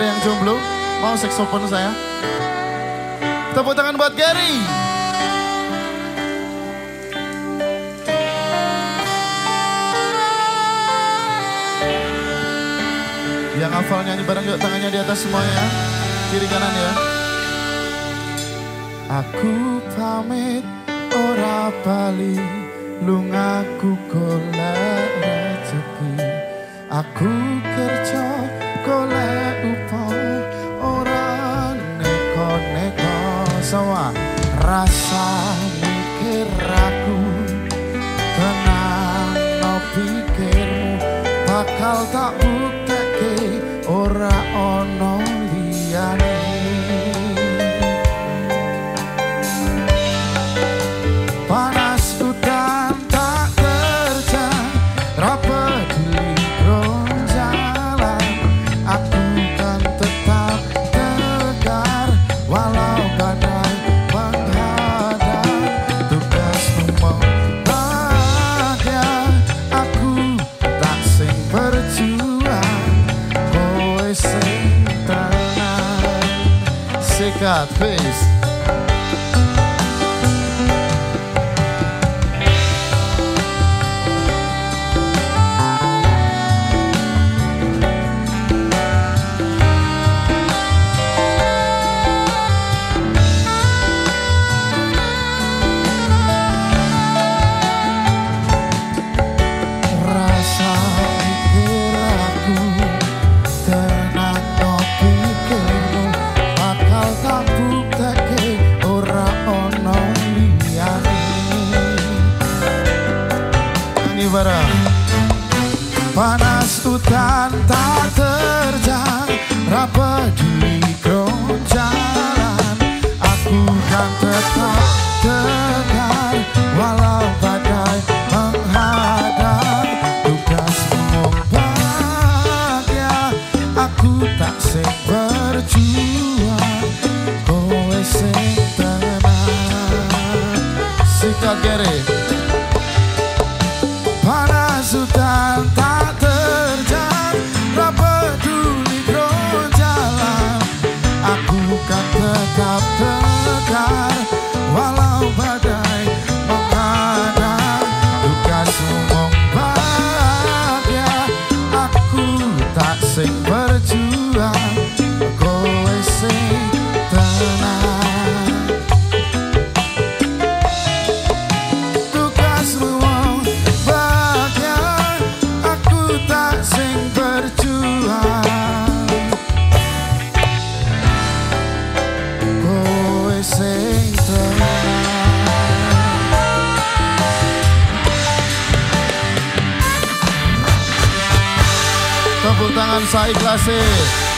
Ada yang jomblo? Mau seksopon saya? Tepuk tangan buat Gary. Yang hafal nyanyi bareng yuk tangannya di atas semuanya. Kiri kanan ya. Aku pamit ora bali lungaku golek rezeki. Aku kerja golek upah sawa rasa mikir aku. Tenang no pikirmu bakal tak bukteke Sikat face panas udan tak terjang ra peduli jalan. Aku kan tetap tegar walau badai menghadang tugasmu bahagia aku tak sing berjuang kowe sing tenang. Sikat tepuk tangan saya ikhlasih